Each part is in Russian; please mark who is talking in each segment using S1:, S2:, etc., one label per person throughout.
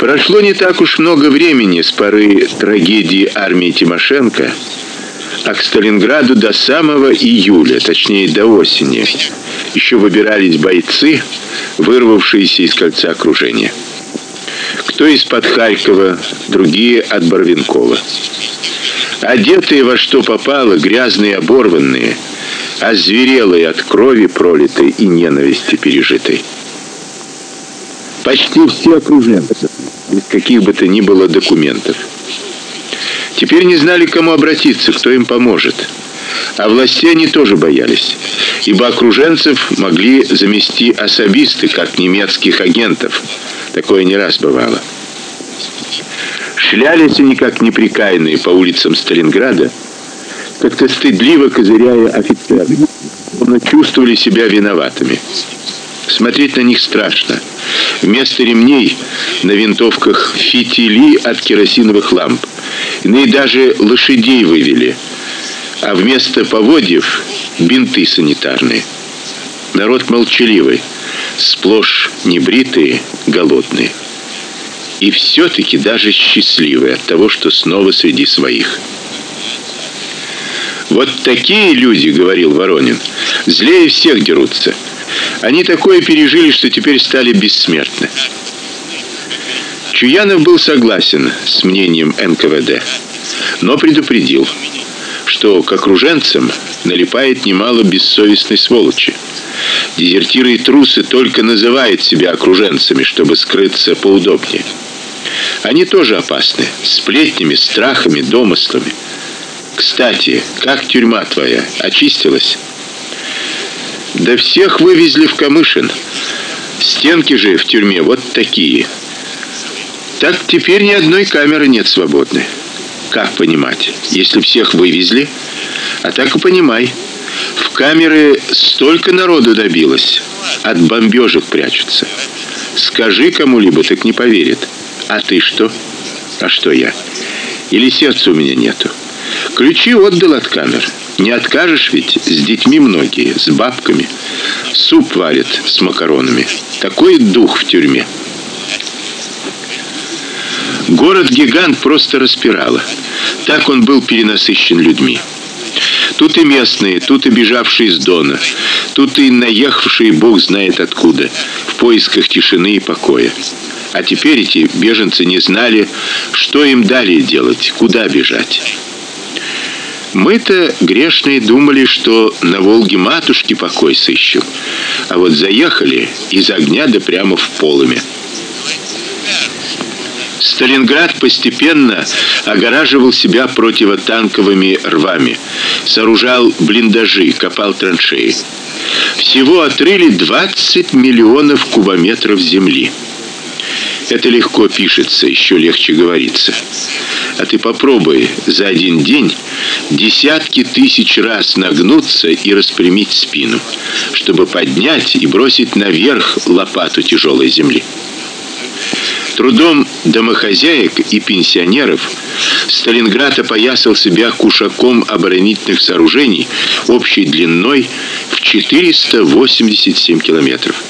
S1: Прошло не так уж много времени с поры трагедии армии Тимошенко, а к Сталинграду до самого июля, точнее до осени, еще выбирались бойцы, вырвавшиеся из кольца окружения. Кто из-под Харькова, другие от Барвинкова. Одетые во что попало, грязные, оборванные, озверелые от крови пролитой и ненависти пережитой. Почти все окруженцы, без каких бы то ни было документов. Теперь не знали, к кому обратиться, кто им поможет. А власти они тоже боялись, ибо окруженцев могли замести особисты, как немецких агентов. Такое не раз бывало. Шлялись они как неприкаянные по улицам Сталинграда, как-то стыдливо козыряя офицеры, но чувствовали себя виноватыми. Смотреть на них страшно. Вместо ремней на винтовках фитили от керосиновых ламп. Иные даже лошадей вывели, а вместо поводьев бинты санитарные. Народ молчаливый, сплошь небритые, голодные. И все таки даже счастливые от того, что снова среди своих. Вот такие люди, говорил Воронин, злее всех дерутся. Они такое пережили, что теперь стали бессмертны. Чуянов был согласен с мнением НКВД, но предупредил, что к окруженцам налипает немало бессовестной сволочи. Дезертиры и трусы только называют себя окруженцами, чтобы скрыться поудобнее. Они тоже опасны, сплетнями, страхами, домыслами. Кстати, как тюрьма твоя? Очистилась? Да всех вывезли в Камышин. Стенки же в тюрьме вот такие. Так теперь ни одной камеры нет свободной. Как понимать? Если всех вывезли, а так и понимай. В камеры столько народу добилось, от бомбежек прячутся. Скажи кому-либо, так не поверит. А ты что? А что я? Или сердца у меня нету? Ключи отдал от камер. Не откажешь ведь, с детьми многие, с бабками. Суп варят с макаронами. Такой дух в тюрьме. Город-гигант просто распирало. Так он был перенасыщен людьми. Тут и местные, тут и бежавшие из Дона, тут и наехавшие бог знает откуда, в поисках тишины и покоя. А теперь эти беженцы не знали, что им далее делать, куда бежать. Мы-то грешные думали, что на Волге матушки покой сыщем, а вот заехали из огня да прямо в полыми. Сталинград постепенно огораживал себя противотанковыми рвами, сооружал блиндажи, копал траншеи. Всего отрыли 20 миллионов кубометров земли. Это легко пишется, еще легче говорится. А ты попробуй за один день десятки тысяч раз нагнуться и распрямить спину, чтобы поднять и бросить наверх лопату тяжелой земли. Трудом домохозяек и пенсионеров Сталинград опоясал себя кушаком оборонительных сооружений общей длиной в 487 километров.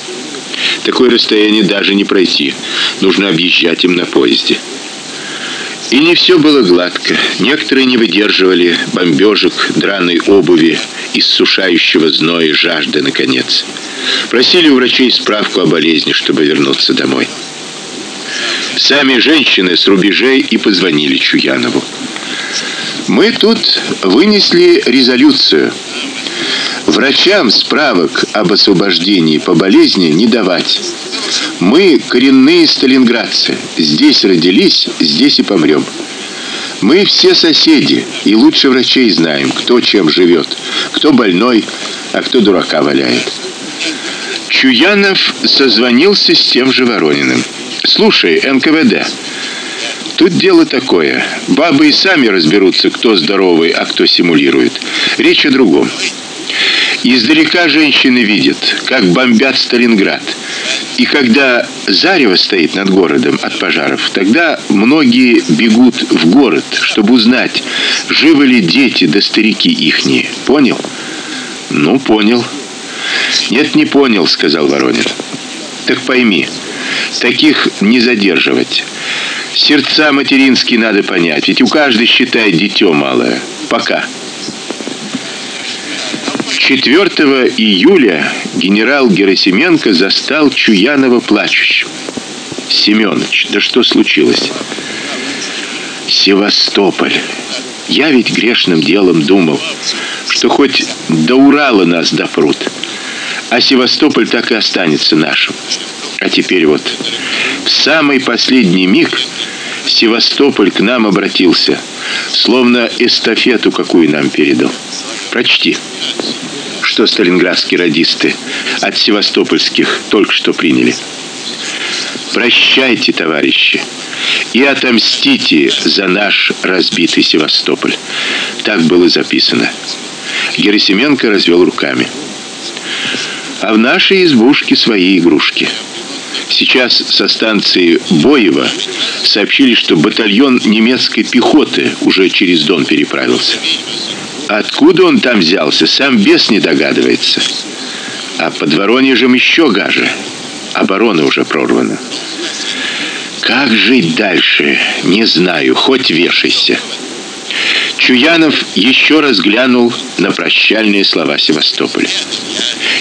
S1: Такое расстояние даже не пройти. Нужно объезжать им на поезде. И не все было гладко. Некоторые не выдерживали бомбежек, драной обуви, иссушающего зноя жажды наконец. Просили у врачей справку о болезни, чтобы вернуться домой. Сами женщины с рубежей и позвонили Чуянову. Мы тут вынесли резолюцию Врачам справок об освобождении по болезни не давать. Мы коренные сталинградцы. Здесь родились, здесь и помрем. Мы все соседи и лучше врачей знаем, кто чем живет, кто больной, а кто дурака валяет. Чуянов созвонился с тем же Ворониным. Слушай, НКВД. Тут дело такое. Бабы и сами разберутся, кто здоровый, а кто симулирует. Речь о другом. Издалека женщины видят, как бомбят Сталинград. И когда зарево стоит над городом от пожаров, тогда многие бегут в город, чтобы узнать, живы ли дети да старики ихние. Понял? Ну, понял. Нет, не понял, сказал Воронин. Так пойми, Таких не задерживать. Сердца материнские надо понять, ведь у каждой считает дитё малое. Пока. 4 июля генерал Герасименко застал Чуянова плачущим. Семёныч, да что случилось? Севастополь. Я ведь грешным делом думал, что хоть до Урала нас допрут, а Севастополь так и останется нашим. А теперь вот в самый последний миг Севастополь к нам обратился, словно эстафету какую нам передал. Прочти. Что сталинградские радисты от севастопольских только что приняли. Прощайте, товарищи, и отомстите за наш разбитый Севастополь. Так было записано. Герасименко развел руками. А в нашей избушке свои игрушки. Сейчас со станции Боева сообщили, что батальон немецкой пехоты уже через Дон переправился. Откуда он там взялся, сам бес не догадывается. А под Воронежем еще гаже оборона уже прорвана. Как жить дальше, не знаю, хоть вешайся. Чуянов еще раз глянул на прощальные слова Севастополя.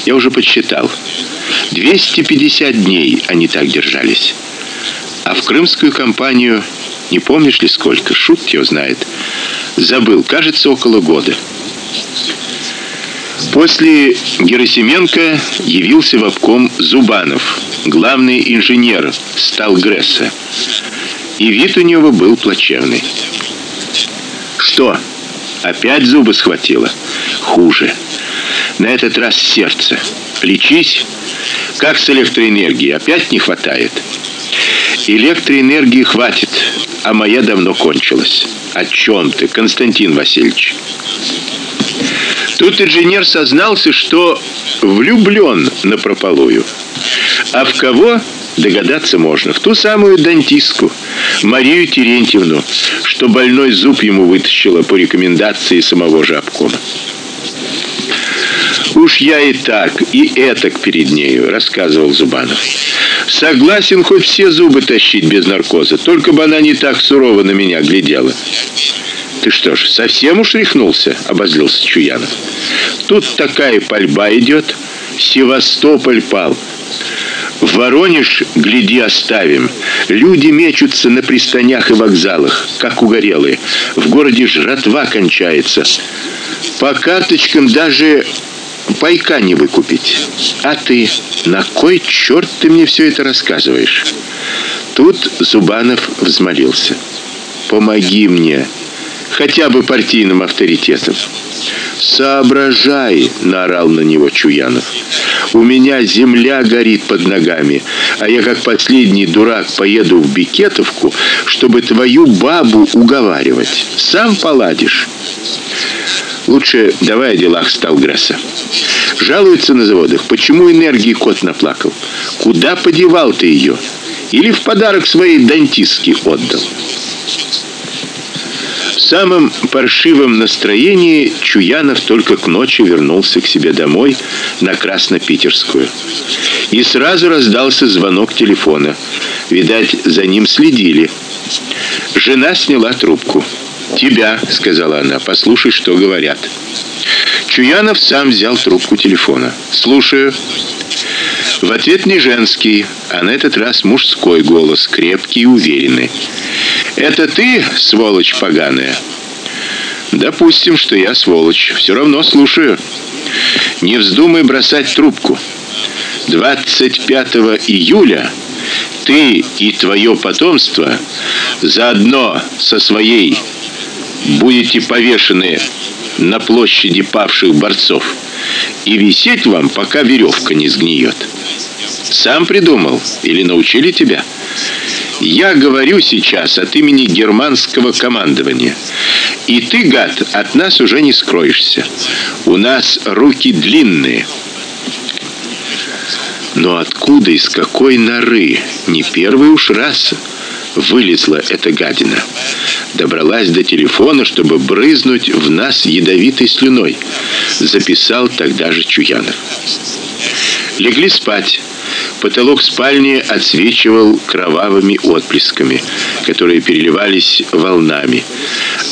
S1: Я уже подсчитал. 250 дней они так держались. А в крымскую кампанию, не помнишь ли сколько, шут его знает. Забыл, кажется, около года. После Герасименко явился в обком Зубанов, главный инженер Сталгресса. И вид у него был плачевный. Что? Опять зубы схватило? Хуже. На этот раз сердце. Лечись. Как с электроэнергией? Опять не хватает. Электроэнергии хватит, а моя давно кончилась. О чем ты, Константин Васильевич? Тут инженер сознался, что влюблен на прополую. А в кого? Догадаться можно. В ту самую дантистку, Марию Терентьевну, что больной зуб ему вытащила по рекомендации самого же обкома. Уж я и так, и этак перед нею, рассказывал Зубанов. Согласен хоть все зубы тащить без наркоза, только бы она не так сурово на меня глядела. Ты что ж, совсем уж рехнулся, обозлился Чуянов. Тут такая пальба идет, Севастополь пал. В Воронеж, гляди, оставим. Люди мечутся на пристанях и вокзалах, как угорелые. В городе жратва кончается. По карточкам даже пайка не выкупить. А ты, на кой черт ты мне все это рассказываешь? Тут Зубанов взмолился. Помоги мне, хотя бы партийным авторитетом. Соображай, наорал на него Чуянов. У меня земля горит под ногами, а я как последний дурак поеду в Бикетовку, чтобы твою бабу уговаривать. Сам поладишь. Лучше давай о делах Сталгресса. Жалуются на заводах, почему энергии кот наплакал. Куда подевал ты ее? Или в подарок своей дантистке отдал? В самом паршивом настроении Чуянов только к ночи вернулся к себе домой на Краснопитерскую. И сразу раздался звонок телефона. Видать, за ним следили. Жена сняла трубку. "Тебя", сказала она. "Послушай, что говорят". Чуянов сам взял трубку телефона. "Слушаю". В ответ не женский, а на этот раз мужской голос, крепкий и уверенный. Это ты, сволочь поганая? Допустим, что я сволочь. Все равно слушаю. Не вздумай бросать трубку. 25 июля ты и твое потомство заодно со своей будете повешены на площади павших борцов и висеть вам, пока веревка не сгниет. Сам придумал или научили тебя? Я говорю сейчас от имени германского командования. И ты, гад, от нас уже не скроешься. У нас руки длинные. Но откуда из какой норы? Не первый уж раз вылезла эта гадина. Добралась до телефона, чтобы брызнуть в нас ядовитой слюной. Записал тогда же Чуянов. Легли спать. Потолок спальни отсвечивал кровавыми отблесками, которые переливались волнами,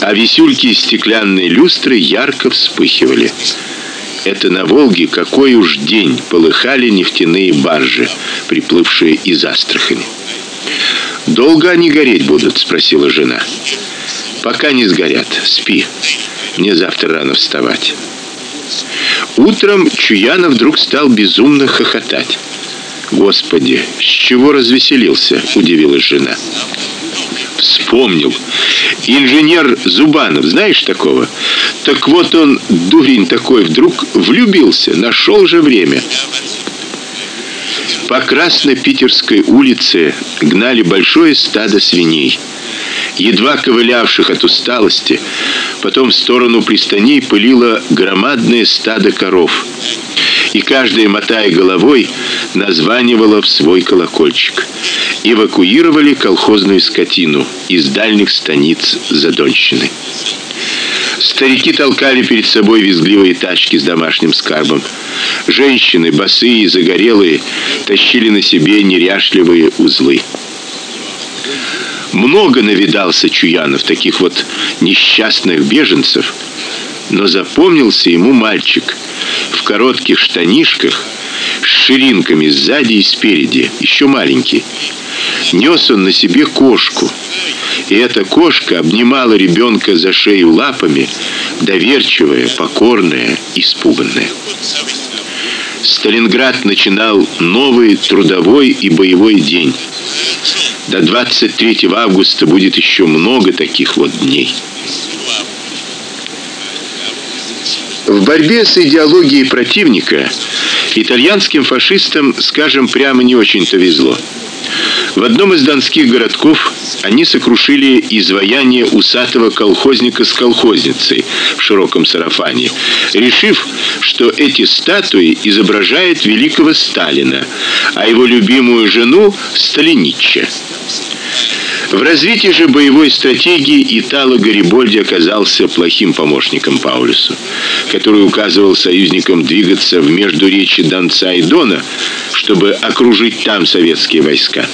S1: а висюльки стеклянной люстры ярко вспыхивали. Это на Волге какой уж день полыхали нефтяные баржи, приплывшие из Астрахани. Долго они гореть будут, спросила жена. Пока не сгорят. Спи. Мне завтра рано вставать. Утром Чуянов вдруг стал безумно хохотать. Господи, с чего развеселился, удивилась жена. Вспомнил. Инженер Зубанов, знаешь такого? Так вот он, дурень такой, вдруг влюбился, нашел же время. По Красно-Питерской улице гнали большое стадо свиней едва ковылявших от усталости, потом в сторону пристаней пылило громадное стадо коров. И каждая, мотая головой, названивала в свой колокольчик. Эвакуировали колхозную скотину из дальних станиц Задонщины. Старики толкали перед собой визгливые тачки с домашним скарбом. Женщины, босые и загорелые, тащили на себе неряшливые узлы. Много навидался Чуянов таких вот несчастных беженцев, но запомнился ему мальчик в коротких штанишках с ширинками сзади и спереди, еще маленький. Нес он на себе кошку. И эта кошка обнимала ребенка за шею лапами, доверчивая, покорная, испуганная. Сталинград начинал новый трудовой и боевой день. До 23 августа будет еще много таких вот дней. В борьбе с идеологией противника итальянским фашистам, скажем прямо, не очень-то везло. В одном из донских городков они сокрушили изваяние усатого колхозника с колхозницей в широком сарафане, решив, что эти статуи изображают великого Сталина, а его любимую жену Сталинича. В развитии же боевой стратегии Итало Гарибольди оказался плохим помощником Паулюсу, который указывал союзникам двигаться в междуречье Донца и Дона, чтобы окружить там советские войска.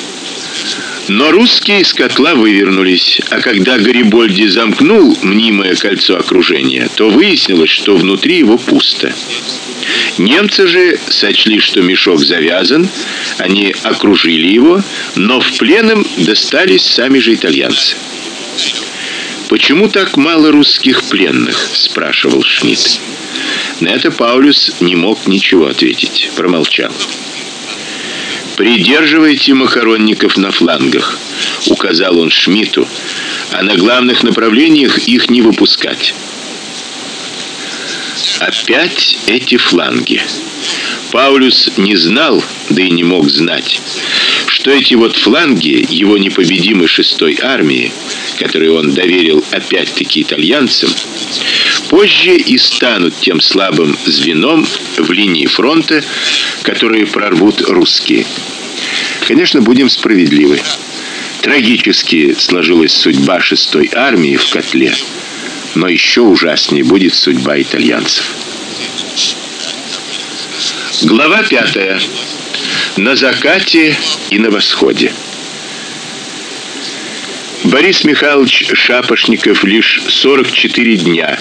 S1: Но русские из котла вывернулись, а когда Гарибольди замкнул мнимое кольцо окружения, то выяснилось, что внутри его пусто. Немцы же сочли, что мешок завязан, они окружили его, но в пленом достались сами же итальянцы. Почему так мало русских пленных, спрашивал Шмидт. На это Паулюс не мог ничего ответить, промолчал. Придерживайте макаронников на флангах, указал он Шмидту, а на главных направлениях их не выпускать. Опять эти фланги. Паулюс не знал, да и не мог знать, что эти вот фланги его непобедимой шестой армии, которую он доверил опять-таки итальянцам, позже и станут тем слабым звеном в линии фронта, которые прорвут русские. Конечно, будем справедливы. Трагически сложилась судьба шестой армии в котле но еще ужаснее будет судьба итальянцев. Глава пятая. На закате и на восходе. Борис Михайлович Шапошников лишь 44 дня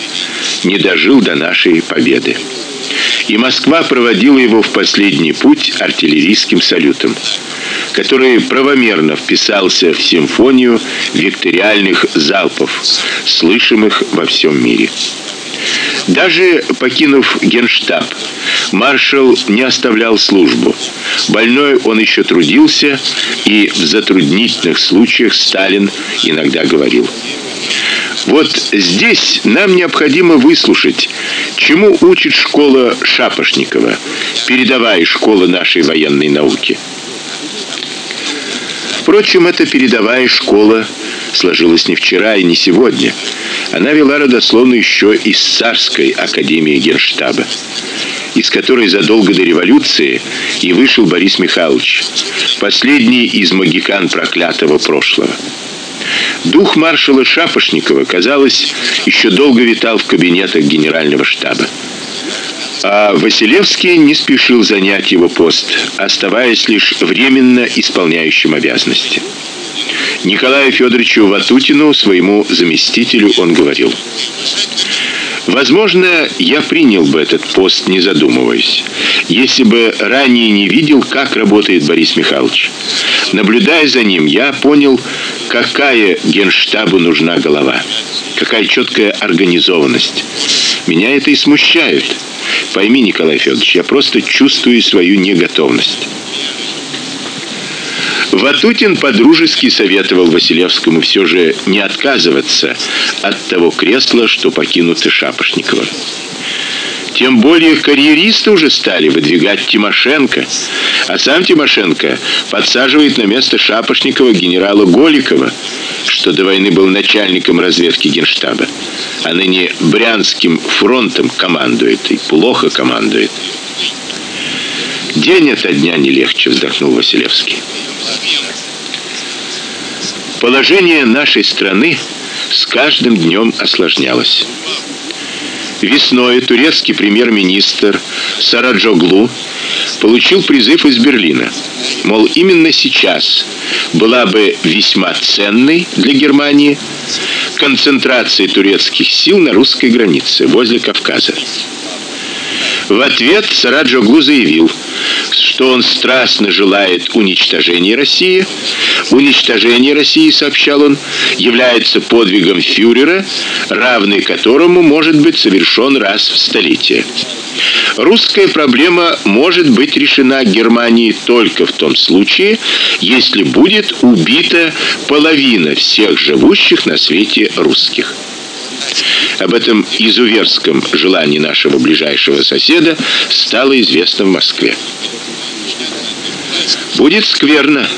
S1: не дожил до нашей победы. И Москва проводила его в последний путь артиллерийским салютом который правомерно вписался в симфонию викториальных залпов, слышимых во всем мире. Даже покинув Генштаб, маршал не оставлял службу. Больной он еще трудился, и в затруднительных случаях Сталин иногда говорил: вот здесь нам необходимо выслушать, чему учит школа Шапошникова, передовая школа нашей военной науки. Впрочем, эта передовая школа сложилась не вчера и не сегодня. Она вела родословную еще из царской академии Генштаба, из которой задолго до революции и вышел Борис Михайлович, последний из магикан проклятого прошлого. Дух маршала Шапошникова, казалось, еще долго витал в кабинетах генерального штаба. А Василевский не спешил занять его пост, оставаясь лишь временно исполняющим обязанности. Николаю Федоровичу Ватутину, своему заместителю, он говорил: Возможно, я принял бы этот пост, не задумываясь, если бы ранее не видел, как работает Борис Михайлович. Наблюдая за ним, я понял, какая Генштабу нужна голова, какая четкая организованность. Меня это и смущает. Пойми, Николай Федорович, я просто чувствую свою неготовность. Ватутин подружески советовал Василевскому все же не отказываться от того кресла, что покинуто Шапошниковым. Тем более карьеристы уже стали выдвигать Тимошенко, а сам Тимошенко подсаживает на место Шапошникова генерала Голикова, что до войны был начальником разведки Генштаба, а ныне Брянским фронтом командует и плохо командует. День ото дня не легче, вздохнул Василевский. Положение нашей страны с каждым днем осложнялось. Весной турецкий премьер-министр Сараджоглу получил призыв из Берлина. Мол, именно сейчас была бы весьма ценной для Германии концентрация турецких сил на русской границе возле Кавказа. В ответ Сараджоглу заявил, что он страстно желает уничтожения России. Уничтожение России, сообщал он, является подвигом фюрера, равный которому может быть совершен раз в столетие. Русская проблема может быть решена Германией только в том случае, если будет убита половина всех живущих на свете русских. Об этом изуверском желании нашего ближайшего соседа стало известно в Москве. Будет скверно,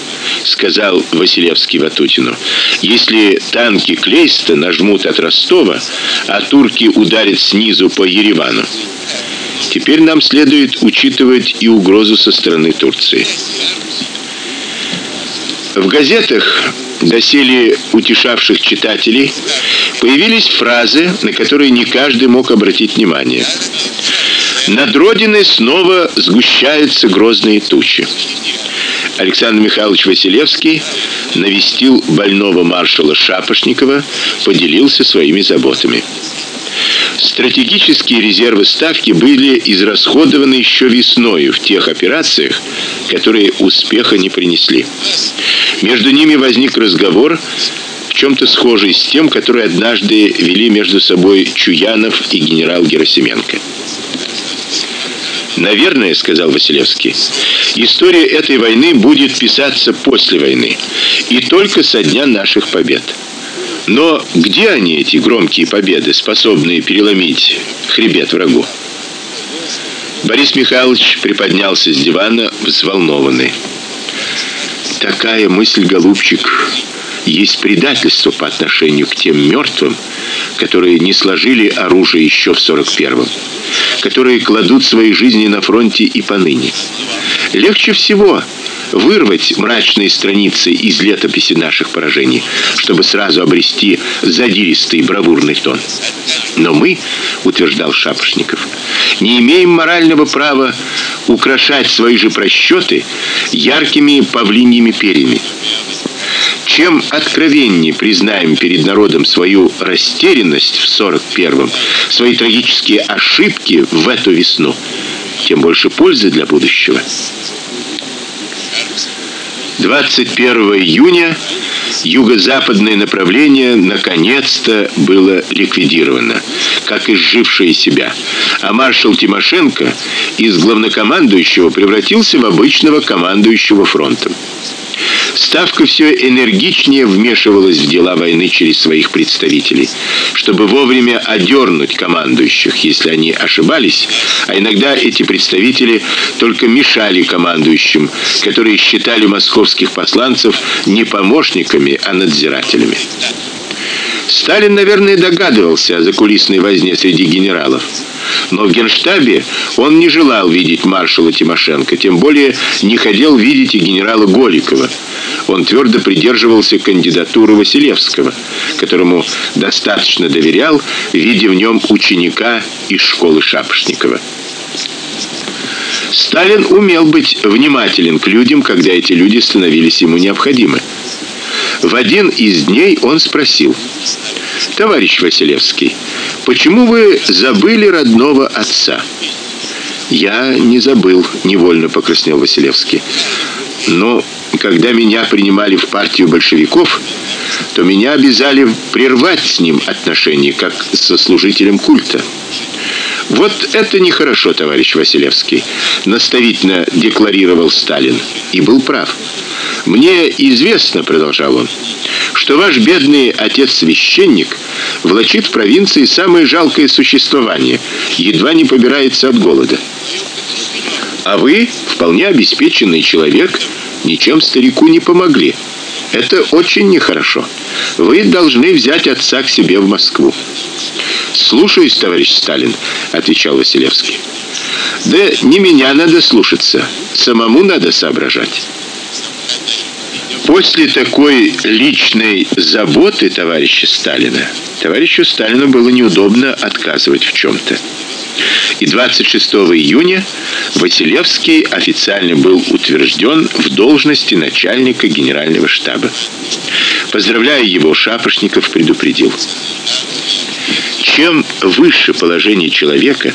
S1: сказал Василевский Ватутину. Если танки Клейста нажмут от Ростова, а турки ударят снизу по Еревану. Теперь нам следует учитывать и угрозу со стороны Турции. В газетах, доселе утешавших читателей, появились фразы, на которые не каждый мог обратить внимание. Над родиной снова сгущаются грозные тучи. Александр Михайлович Василевский навестил больного маршала Шапошникова, поделился своими заботами. Стратегические резервы ставки были израсходованы еще весной в тех операциях, которые успеха не принесли. Между ними возник разговор в чем то схожий с тем, который однажды вели между собой Чуянов и генерал Герасименко. Наверное, сказал Василевский. История этой войны будет писаться после войны, и только со дня наших побед. Но где они эти громкие победы, способные переломить хребет врагу? Борис Михайлович приподнялся с дивана, взволнованный. Такая мысль, голубчик, есть предательство по отношению к тем мертвым, которые не сложили оружие еще в 41-м, которые кладут свои жизни на фронте и поныне. Легче всего вырвать мрачные страницы из летописи наших поражений, чтобы сразу обрести задиристый бравурный тон. Но мы, утверждал Шапошников, не имеем морального права украшать свои же просчеты яркими павлиньими перьями. Чем откровеннее признаем перед народом свою растерянность в 41-м, свои трагические ошибки в эту весну, тем больше пользы для будущего. 21 июня юго-западное направление наконец-то было ликвидировано, как изжившее себя. А маршал Тимошенко из главнокомандующего превратился в обычного командующего фронтом. Ставка все энергичнее вмешивалась в дела войны через своих представителей, чтобы вовремя одернуть командующих, если они ошибались, а иногда эти представители только мешали командующим, которые считали московских посланцев не помощниками, а надзирателями. Сталин, наверное, догадывался о закулисной возне среди генералов. Но в Генштабе он не желал видеть маршала Тимошенко, тем более не хотел видеть и генерала Голикова. Он твердо придерживался кандидатуры Василевского, которому достаточно доверял, видя в нем ученика из школы Шапошникова. Сталин умел быть внимателен к людям, когда эти люди становились ему необходимы. В один из дней он спросил: "Товарищ Василевский, почему вы забыли родного отца?" "Я не забыл", невольно покраснел Василевский. "Но когда меня принимали в партию большевиков, то меня обязали прервать с ним отношения, как со служителем культа. Вот это нехорошо, товарищ Василевский, наставительно декларировал Сталин и был прав. Мне известно, продолжал он, что ваш бедный отец-священник влачит в провинции самое жалкое существование, едва не побирается от голода. А вы, вполне обеспеченный человек, ничем старику не помогли. Это очень нехорошо. Вы должны взять отца к себе в Москву. Слушаюсь, товарищ Сталин, отвечал Василевский. Да не меня надо слушаться, самому надо соображать. После такой личной заботы товарища Сталина, товарищу Сталину было неудобно отказывать в чем то и 26 июня Василевский официально был утвержден в должности начальника генерального штаба. Поздравляя его, Шапошников предупредил: чем выше положение человека,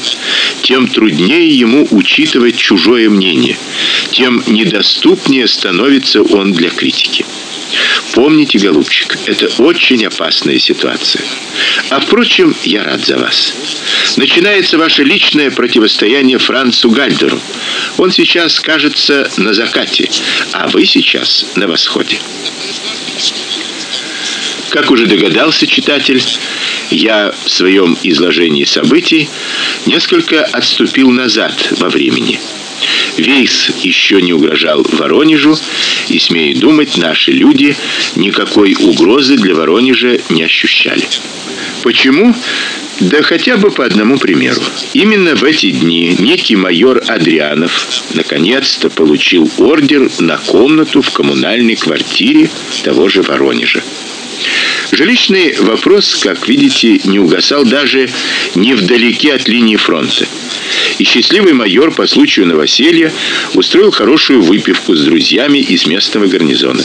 S1: тем труднее ему учитывать чужое мнение, тем недоступнее становится он для критики. Помните, голубчик, это очень опасная ситуация. А впрочем, я рад за вас. Начинается ваше личное противостояние Францу Гальдеру. Он сейчас, кажется, на закате, а вы сейчас на восходе. Как уже догадался читатель, я в своем изложении событий несколько отступил назад во времени. Вейс еще не угрожал Воронежу, и смею думать, наши люди никакой угрозы для Воронежа не ощущали. Почему? Да хотя бы по одному примеру. Именно в эти дни некий майор Адрианов наконец-то получил ордер на комнату в коммунальной квартире того же Воронежа. Жилищный вопрос, как видите, не угасал даже не вдалеке от линии фронта. И счастливый майор по случаю новоселья устроил хорошую выпивку с друзьями из местного гарнизона.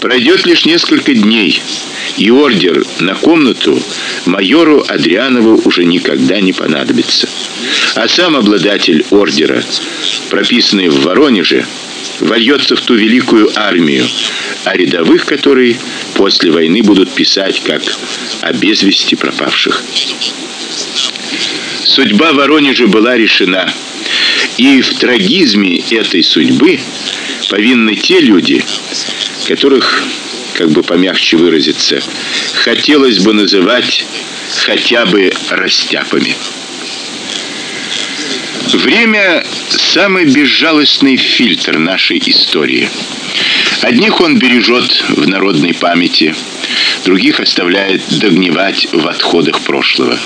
S1: Пройдет лишь несколько дней, и ордер на комнату майору Адрианову уже никогда не понадобится. А сам обладатель ордера, прописанный в Воронеже, вольется в ту великую армию, а рядовых которой после войны будут писать как о без пропавших. Судьба Воронежа была решена, и в трагизме этой судьбы повинны те люди, которых, как бы помягче выразиться, хотелось бы называть хотя бы растяпами. Время самый безжалостный фильтр нашей истории. Одних он бережет в народной памяти, других оставляет догнивать в отходах прошлого,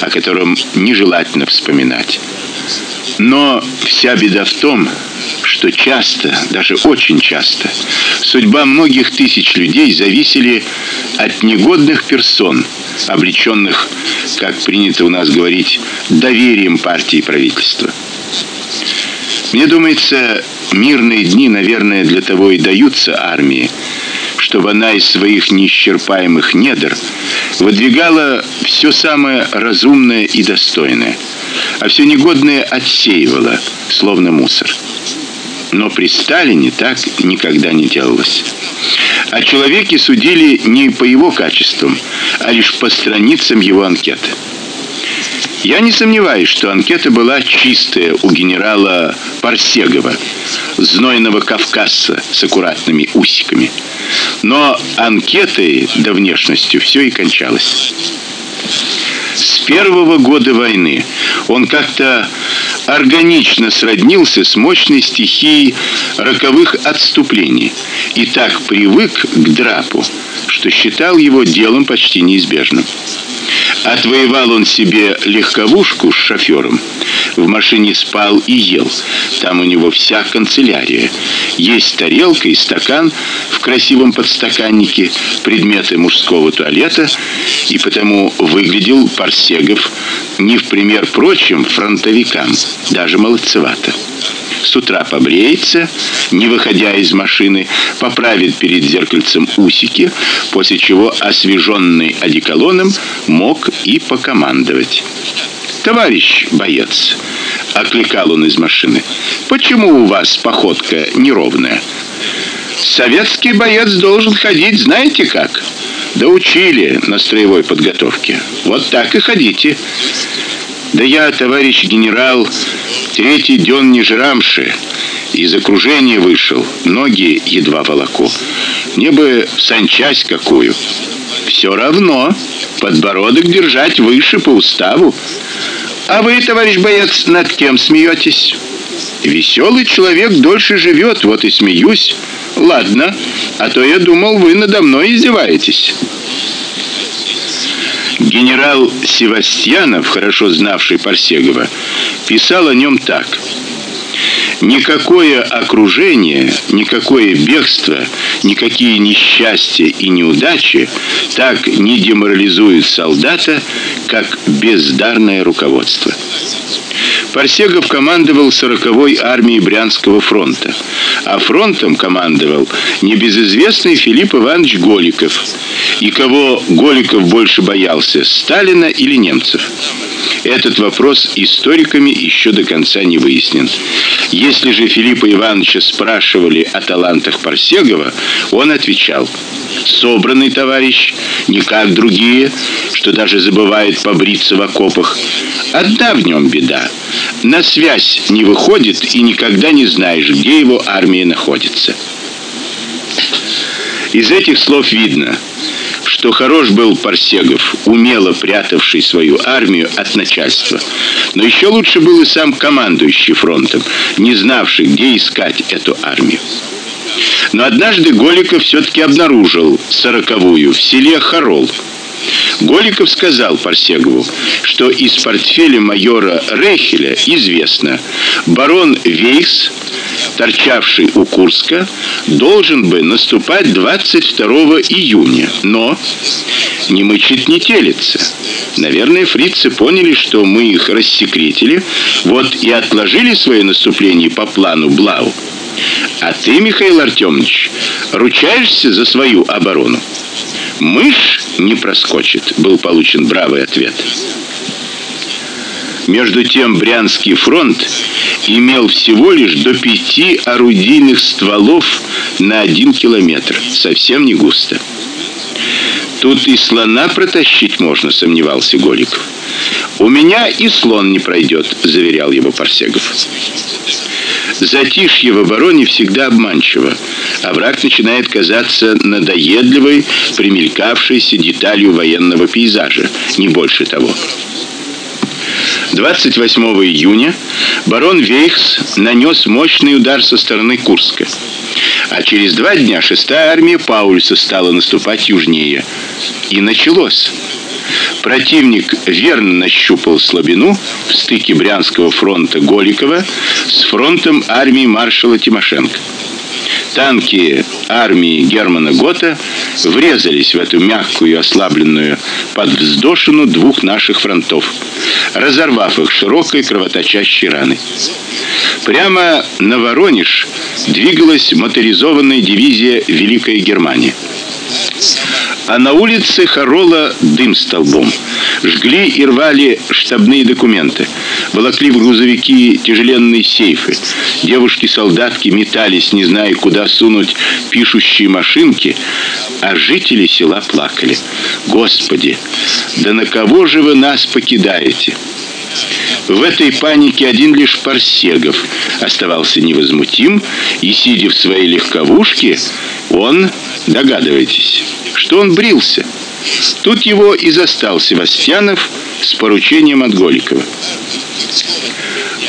S1: о котором нежелательно вспоминать. Но вся беда в том, что часто, даже очень часто, судьба многих тысяч людей зависели от негодных персон, облеченных, как принято у нас говорить, доверием партии и правительства. Мне думается, мирные дни, наверное, для того и даются армии, чтобы она из своих неисчерпаемых недр выдвигала все самое разумное и достойное, а все негодное отсеивала, словно мусор. Но при Сталине так никогда не делалось. О человеке судили не по его качествам, а лишь по страницам его анкеты. Я не сомневаюсь, что анкета была чистая у генерала Парсегова, знойного кавказца с аккуратными усиками. Но анкетой до внешностью все и кончалось. С первого года войны он как-то органично сроднился с мощной стихией роковых отступлений и так привык к драпу, что считал его делом почти неизбежным. Отвоевал он себе легковушку с шофером. В машине спал и ел. Там у него вся канцелярия. Есть тарелка и стакан в красивом подстаканнике, предметы мужского туалета, и потому выглядел Парсегов не в пример прочим фронтовикам, даже молодцевато с утра побреется, не выходя из машины, поправит перед зеркальцем усики, после чего освеженный одеколоном мог и покомандовать. Товарищ боец, окликал он из машины. Почему у вас походка неровная? Советский боец должен ходить, знаете как? Да учили на строевой подготовке. Вот так и ходите. Да я, товарищ генерал, третий день не жрамши, из окружения вышел, ноги едва волоку. Мне бы санчасть какую. Все равно подбородок держать выше по уставу. А вы, товарищ боец, над кем смеетесь? Веселый человек дольше живет, вот и смеюсь. Ладно, а то я думал, вы надо мной издеваетесь. Генерал Севастьянов, хорошо знавший Парсегова, писал о нем так: Никакое окружение, никакое бегство, никакие несчастья и неудачи так не деморализуют солдата, как бездарное руководство. Парсегов командовал 40-й армией Брянского фронта, а фронтом командовал небезызвестный Филипп Иванович Голиков. И кого Голиков больше боялся, Сталина или немцев? Этот вопрос историками еще до конца не выяснен. Если же Филиппа Ивановича спрашивали о талантах Парсегова, он отвечал: "Собранный товарищ, не как другие, что даже забывает побриться в окопах. Одна в нем беда. На связь не выходит и никогда не знаешь, где его армия находится". Из этих слов видно, что хорош был Парсегов, умело прятавший свою армию от начальства. Но еще лучше был и сам командующий фронтом, не знавший, где искать эту армию. Но однажды Голиков все таки обнаружил сороковую в селе Харол. Голиков сказал Парсегову, что из портфеля майора Рехеля известно, барон Вейс, торчавший у Курска, должен бы наступать 22 июня, но не мычит, не телится. Наверное, фрицы поняли, что мы их рассекретили, вот и отложили свое наступление по плану Блау. А ты, Михаил Артемович, ручаешься за свою оборону? Мышь не проскочит, был получен бравый ответ. Между тем Брянский фронт имел всего лишь до пяти орудийных стволов на один километр, совсем не густо. Тут и слона протащить можно, сомневался Голиков. У меня и слон не пройдет, заверял его Парсегов. Затишье в обороне всегда обманчиво, а враг начинает казаться надоедливой, примелькавшейся деталью военного пейзажа, не больше того. 28 июня барон Вейхс нанес мощный удар со стороны Курска. А через два дня шестая армия Паульса стала наступать южнее. И началось. Противник верно нащупал слабину в стыке Брянского фронта Голикова с фронтом армии маршала Тимошенко. Танки армии Германа Гота врезались в эту мягкую ослабленную подвздошину двух наших фронтов, разорвав их широкой кровоточащей раной. Прямо на Воронеж двигалась моторизованная дивизия Великой Германии а на улице Харола дым столбом. Жгли и рвали штабные документы, волокли в грузовики тяжеленные сейфы. Девушки-солдатки метались, не зная, куда сунуть пишущие машинки, а жители села плакали. Господи, да на кого же вы нас покидаете? В этой панике один лишь Парсегов оставался невозмутим, и сидя в своей легковушке, он, догадываетесь, что он брился. Тут его и застал Севастьянов с поручением от Голикова.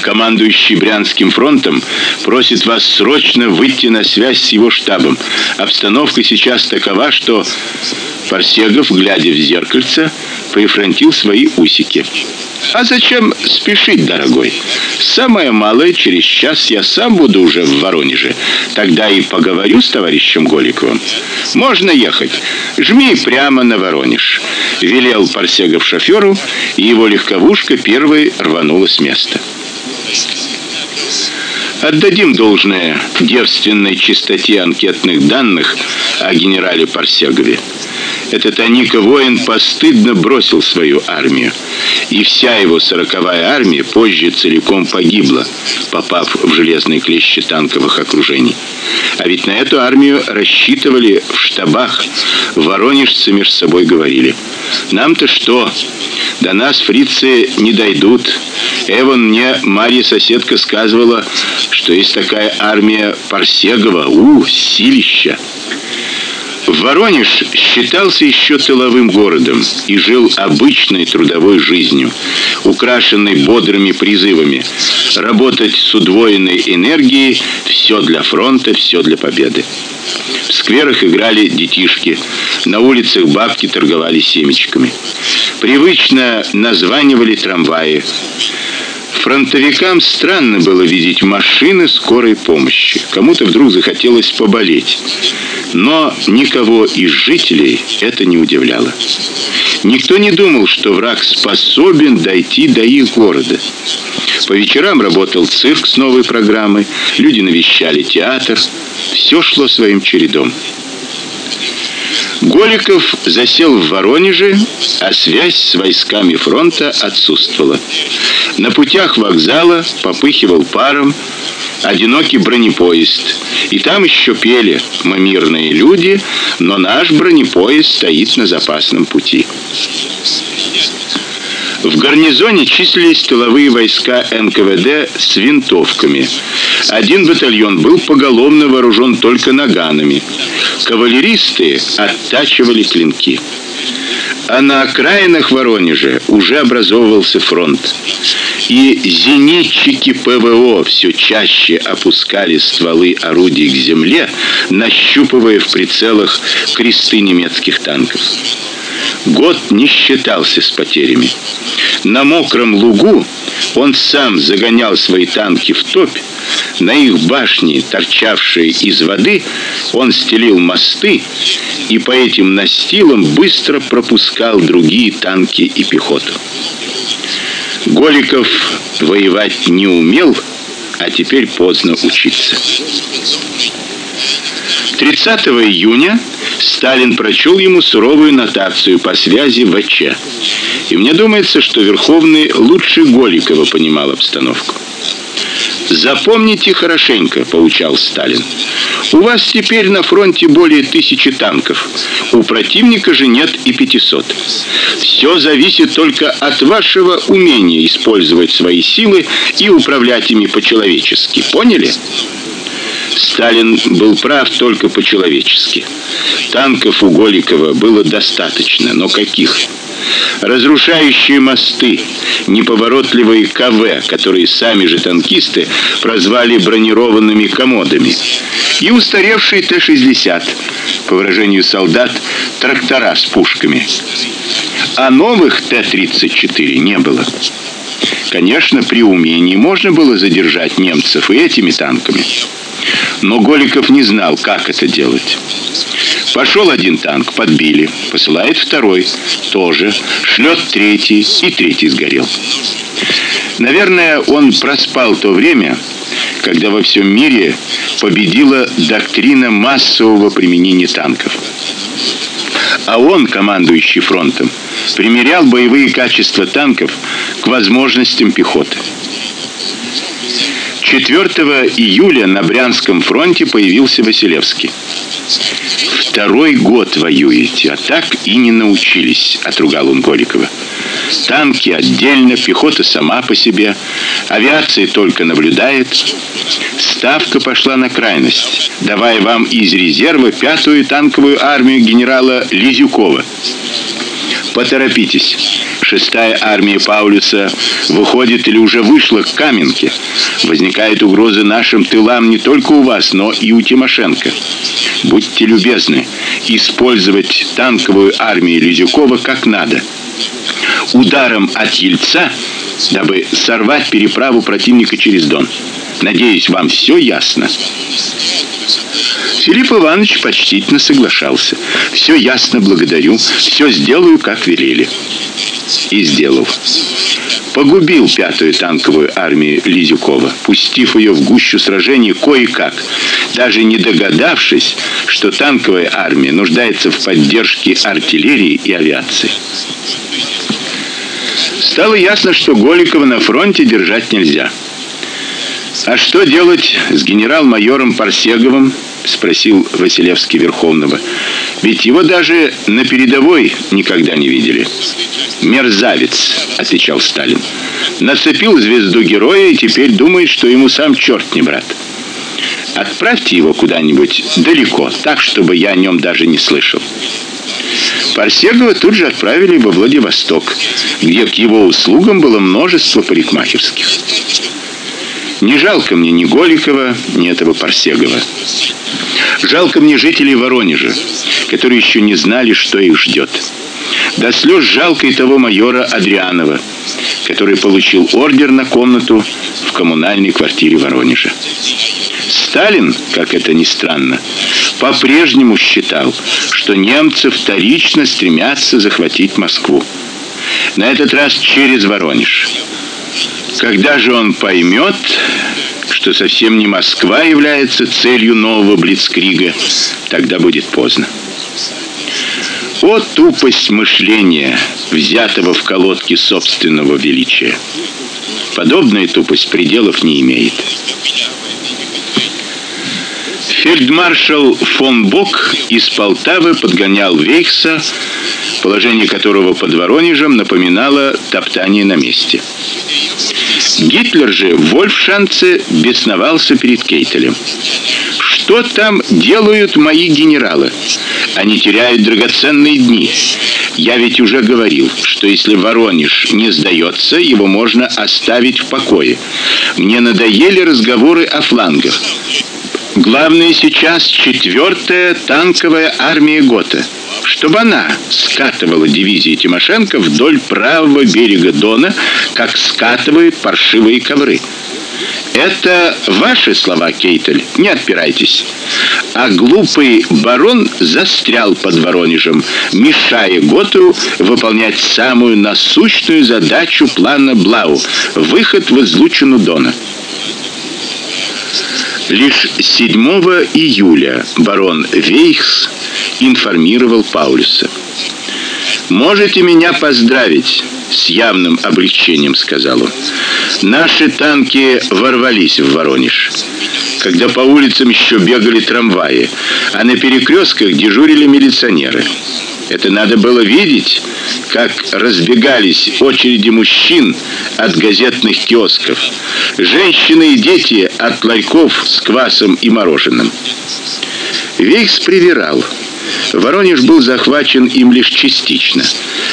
S1: Командующий Брянским фронтом просит вас срочно выйти на связь с его штабом. Обстановка сейчас такова, что Парсегов, глядя в зеркальце, прифронтил свои усики. А зачем спешить, дорогой? Самое малое через час я сам буду уже в Воронеже. Тогда и поговорю с товарищем Голиковым. Можно ехать. Жми прямо на Воронеж, велел Парсегов шоферу, и его легковушка первой рванула с места. Отдадим должное девственной чистоте анкетных данных о генерале Парсегове. Этот Аника воин постыдно бросил свою армию, и вся его сороковая армия позже целиком погибла, попав в железные клещи танковых окружений. А ведь на эту армию рассчитывали в штабах. Воронежцы между собой говорили: "Нам-то что? До нас фрицы не дойдут. Эван мне Марья соседка сказывала, что есть такая армия Парсегова, у, силища". Воронеж считался еще тыловым городом и жил обычной трудовой жизнью, украшенной бодрыми призывами работать с удвоенной энергией, все для фронта, все для победы. В скверах играли детишки, на улицах бабки торговали семечками. Привычно названивали трамваи. Фронтовикам странно было видеть машины скорой помощи. Кому-то вдруг захотелось поболеть. Но никого из жителей это не удивляло. Никто не думал, что враг способен дойти до их города. По вечерам работал цирк с новой программой, люди навещали театр, все шло своим чередом. Голиков засел в Воронеже, а связь с войсками фронта отсутствовала. На путях вокзала попыхивал паром, одинокий бронепоезд. И там еще пели: "Мы мирные люди, но наш бронепоезд стоит на запасном пути". В гарнизоне числились тыловые войска НКВД с винтовками. Один батальон был поголовно вооружен только наганами. Кавалеристы оттачивали клинки. А на окраинах Воронежа уже образовывался фронт. И зенитчики ПВО все чаще опускали стволы орудий к земле, нащупывая в прицелах кресты немецких танков. Год не считался с потерями. На мокром лугу он сам загонял свои танки в топь, на их башни, торчавшие из воды, он стелил мосты и по этим настилам быстро пропускал другие танки и пехоту. Голиков воевать не умел, а теперь поздно учиться. 30 июня Сталин прочел ему суровую нотацию по связи ВЧ. И мне думается, что Верховный лучше Голикова понимал обстановку. Запомните хорошенько, поучал Сталин. У вас теперь на фронте более тысячи танков. У противника же нет и 500. Все зависит только от вашего умения использовать свои силы и управлять ими по-человечески. Поняли? Сталин был прав только по-человечески. Танков у Голикова было достаточно, но каких? разрушающие мосты, неповоротливые КВ, которые сами же танкисты прозвали бронированными комодами, и устаревшие Т-60, по выражению солдат, трактора с пушками. А новых Т-34 не было. Конечно, при умении можно было задержать немцев и этими танками. Но Голиков не знал, как это делать. Пошел один танк, подбили. Посылает второй, тоже. Шлет третий, и третий сгорел. Наверное, он проспал то время, когда во всем мире победила доктрина массового применения танков. А он, командующий фронтом, примерял боевые качества танков к возможностям пехоты. 4 июля на Брянском фронте появился Василевский. Второй год воюете, а так и не научились, отругал он Голикова. Танки отдельно, пехота сама по себе, авиация только наблюдает. Ставка пошла на крайность, давая вам из резерва пятую танковую армию генерала Лизюкова. Поторопитесь. Шестая армия Паулюса выходит или уже вышла к Каменке. Возникает угроза нашим тылам не только у вас, но и у Тимошенко. Будьте любезны, использовать танковую армию Лизюкова как надо. Ударом от Ельца, дабы сорвать переправу противника через Дон. Надеюсь, вам все ясно. Филипп Иванович почтительно соглашался. Все ясно, благодарю. все сделаю, как велели. И сделал. Погубил пятую танковую армию Лизюкова, пустив ее в гущу сражений кое-как, даже не догадавшись, что танковая армия нуждается в поддержке артиллерии и авиации. Стало ясно, что Голикова на фронте держать нельзя. А что делать с генерал-майором Парсеговым? спросил Василевский Верховного. Ведь его даже на передовой никогда не видели. Мерзавец, отвечал Сталин. Нацепил звезду героя и теперь думает, что ему сам черт не брат. Отправьте его куда-нибудь далеко, так чтобы я о нем даже не слышал. Парсегова тут же отправили во Владивосток, где к его услугам было множество парикмахерских. Не жалко мне ни Голикова, ни этого Парсегова. Жалко мне жителей Воронежа, которые еще не знали, что их ждет. До слез жалко и того майора Адрианова, который получил ордер на комнату в коммунальной квартире Воронежа. Сталин, как это ни странно, по-прежнему считал, что немцы вторично стремятся захватить Москву. На этот раз через Воронеж. Когда же он поймет, что совсем не Москва является целью нового блицкрига, тогда будет поздно. О тупость мышления, взятого в колодки собственного величия. Подобная тупость пределов не имеет. Фельдмаршал фон Бок из Полтавы подгонял Вейхса, положение которого под Воронежем напоминало топтание на месте. Гитлер же в Вольфшанце бесновался перед Кейтелем. Что там делают мои генералы? Они теряют драгоценные дни. Я ведь уже говорил, что если Воронеж не сдается, его можно оставить в покое. Мне надоели разговоры о флангах. Главное сейчас четвертая танковая армия Гота чтобы она скатывала дивизии Тимошенко вдоль правого берега Дона, как скатывают паршивые ковры. Это ваши слова, Кейтель. Не отпирайтесь. А глупый барон застрял под Воронежем, мешая Готу выполнять самую насущную задачу плана Блау выход в излучину Дона. Лишь 7 июля барон Вейхс информировал Паулюса. Можете меня поздравить с явным облегчением, сказал он. Наши танки ворвались в Воронеж. Когда по улицам еще бегали трамваи, а на перекрестках дежурили милиционеры. Это надо было видеть, как разбегались очереди мужчин от газетных киосков, женщины и дети от ларьков с квасом и мороженым. Вейкс привирал. Воронеж был захвачен им лишь частично.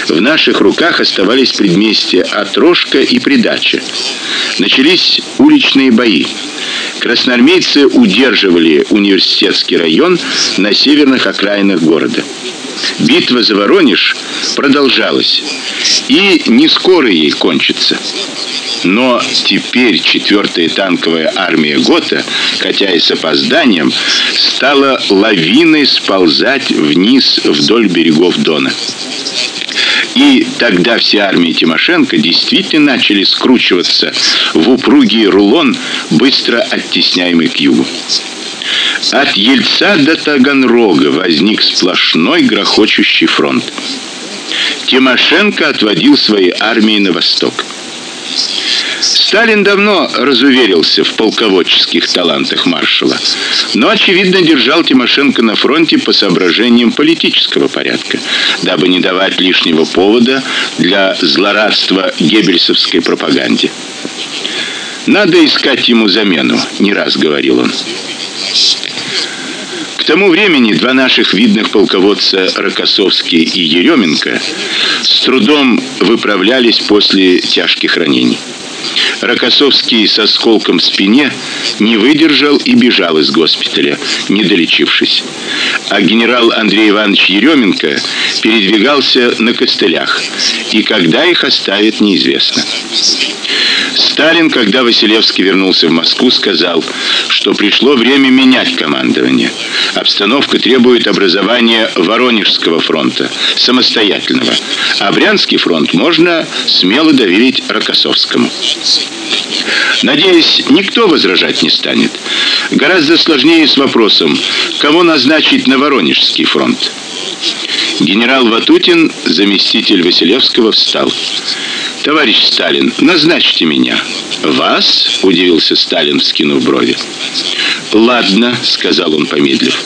S1: В наших руках оставались предместья Отрошка и Придача. Начались уличные бои. Красноармейцы удерживали университетский район на северных окраинах города. Битва за Воронеж продолжалась, и не скоро ей кончится. Но теперь четвертая танковая армия Гота, хотя и с опозданием, стала лавиной сползать вниз вдоль берегов Дона. И тогда все армии Тимошенко действительно начали скручиваться в упругий рулон, быстро оттесняемый к югу. От Ельца до Таганрога возник сплошной грохочущий фронт. Тимошенко отводил свои армии на восток. Сталин давно разуверился в полководческих талантах маршала, но очевидно держал Тимошенко на фронте по соображениям политического порядка, дабы не давать лишнего повода для злорадства геббельсовской пропаганде. Надо искать ему замену, не раз говорил он. К тому времени два наших видных полководца Рокоссовский и Еременко с трудом выправлялись после тяжких ранений. Рокоссовский со сколком в спине не выдержал и бежал из госпиталя, не долечившись. А генерал Андрей Иванович Еременко передвигался на костылях, и когда их оставит, неизвестно. Сталин, когда Василевский вернулся в Москву, сказал, что пришло время менять командование. Обстановка требует образования Воронежского фронта, самостоятельного. А Брянский фронт можно смело доверить Рокоссовскому. Надеюсь, никто возражать не станет. Гораздо сложнее с вопросом, кого назначить на Воронежский фронт. Генерал Ватутин, заместитель Василевского, встал. Товарищ Сталин, назначьте меня. Вас? удивился Сталин, вскинув брови. Ладно, сказал он, помедлив.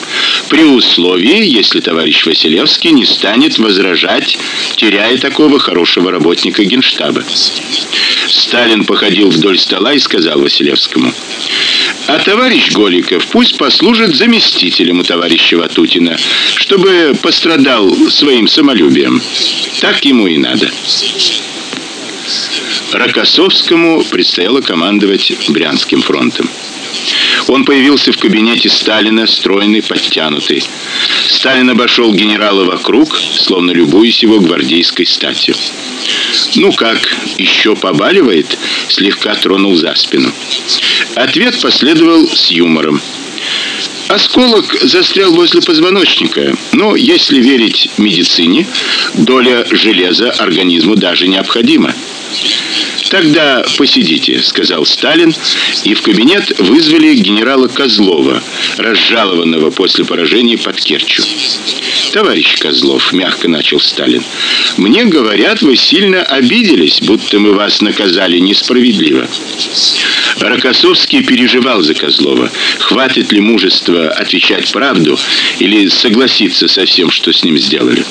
S1: При условии, если товарищ Василевский не станет возражать, теряя такого хорошего работника Генштаба. Сталин походил вдоль стола и сказал Василевскому: "А товарищ Голиков пусть послужит заместителем у товарища Ватутина, чтобы пострадал своим самолюбием. Так ему и надо". Рокоссовскому предстояло командовать Брянским фронтом. Он появился в кабинете Сталина, стройный, подтянутый. Сталин обошел генерала вокруг, словно любуясь его гвардейской статью. Ну как, еще побаливает? слегка тронул за спину. Ответ последовал с юмором. Осколок застрял возле позвоночника, но если верить медицине, доля железа организму даже необходима. Тогда посидите, сказал Сталин, и в кабинет вызвали генерала Козлова, разжалованного после поражения под Керчью. Товарищ Козлов, мягко начал Сталин. Мне говорят, вы сильно обиделись, будто мы вас наказали несправедливо. Рокоссовский переживал за Козлова. Хватит ли мужества отвечать правду или согласиться со всем, что с ним сделали?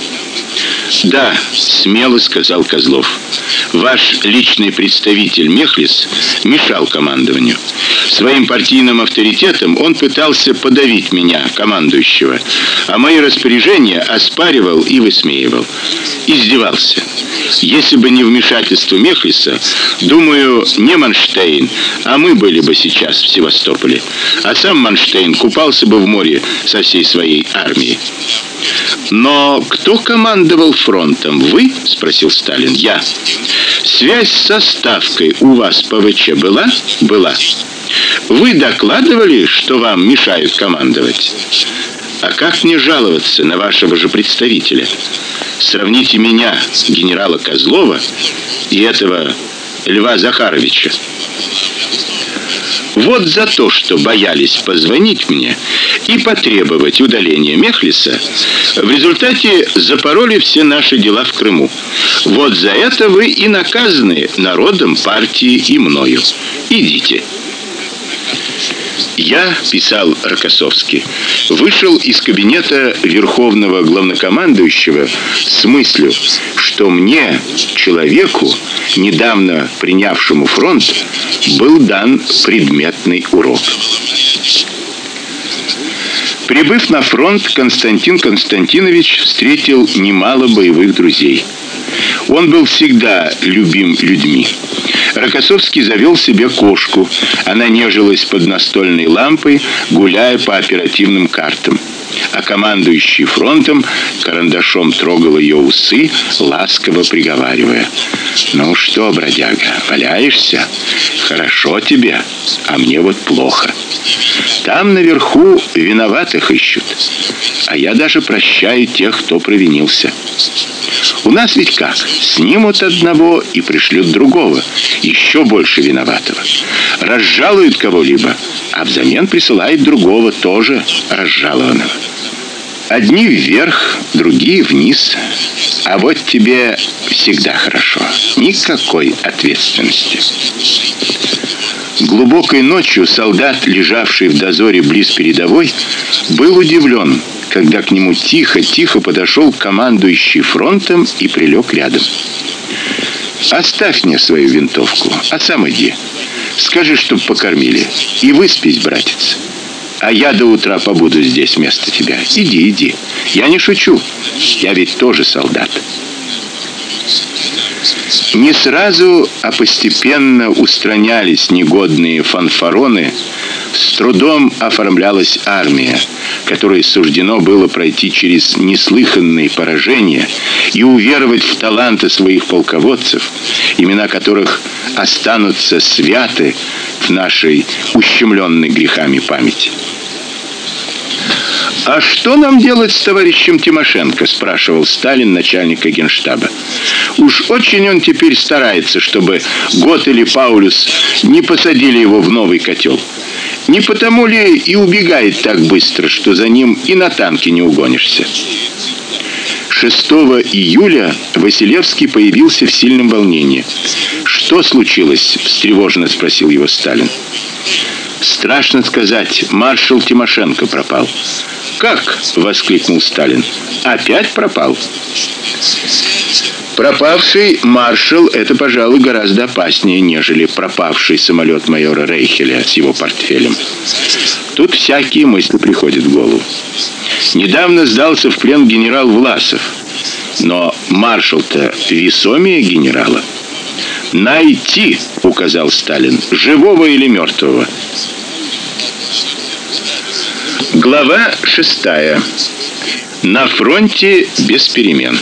S1: Да, смело сказал Козлов. Ваш личный представитель Мехлис мешал командованию. Своим партийным авторитетом он пытался подавить меня, командующего, а мои распоряжения оспаривал и высмеивал. Издевался. Если бы не вмешательство Мехлиса, думаю, не Манштейн, а мы были бы сейчас в Севастополе. А сам Манштейн купался бы в море со всей своей армией. Но кто командовал фронтом? Вы? спросил Сталин. Я. Связь со ставкой у вас по ВЧ была? Была. Вы докладывали, что вам мешают командовать? А как мне жаловаться на вашего же представителя? Сравните меня, генерала Козлова, и этого Льва Захаровича. Вот за то, что боялись позвонить мне и потребовать удаления Мехлиса, в результате запороли все наши дела в Крыму. Вот за это вы и наказаны народом, партией и мною. Идите. Я, писал Рокоссовский, вышел из кабинета верховного главнокомандующего с мыслью, что мне, человеку, недавно принявшему фронт, был дан предметный урок. Прибыв на фронт, Константин Константинович встретил немало боевых друзей. Он был всегда любим людьми. Рокоссовский завел себе кошку. Она нежилась под настольной лампой, гуляя по оперативным картам. А командующий фронтом карандашом трогал ее усы, ласково приговаривая: "Ну что, бродяга, валяешься? Хорошо тебе, а мне вот плохо. Там наверху виноватых ищут, а я даже прощаю тех, кто провинился". У нас ведь как? Снимут одного и пришлют другого, еще больше виноватого. Разжалуют кого-либо, а взамен присылают другого тоже разжалованного. Одни вверх, другие вниз. А вот тебе всегда хорошо. Никакой ответственности. Глубокой ночью солдат, лежавший в дозоре близ передовой, был удивлен, когда к нему тихо-тихо подошел командующий фронтом и прилег рядом. Оставь мне свою винтовку, а сам иди. Скажи, чтоб покормили. И выспись, братец. А я до утра побуду здесь вместо тебя. Иди, иди. Я не шучу. Я ведь тоже солдат. Не сразу, а постепенно устранялись негодные фанфароны, с трудом оформлялась армия, которой суждено было пройти через неслыханные поражения и уверовать в таланты своих полководцев, имена которых останутся святы в нашей ущемленной грехами памяти. А что нам делать с товарищем Тимошенко, спрашивал Сталин начальника Генштаба. Уж очень он теперь старается, чтобы Гот или Паулюс не посадили его в новый котел. Не потому ли и убегает так быстро, что за ним и на танке не угонишься? 6 июля Василевский появился в сильном волнении. Что случилось? встревоженно спросил его Сталин. Страшно сказать, маршал Тимошенко пропал. Как? воскликнул Сталин. Опять пропал? Пропавший маршал это, пожалуй, гораздо опаснее, нежели пропавший самолет майора Рейхеля с его портфелем. Тут всякие мысли приходят в голову. Недавно сдался в плен генерал Власов. Но маршал-то весомее генерала. Найти, указал Сталин, живого или мертвого. Глава шестая. На фронте без перемен.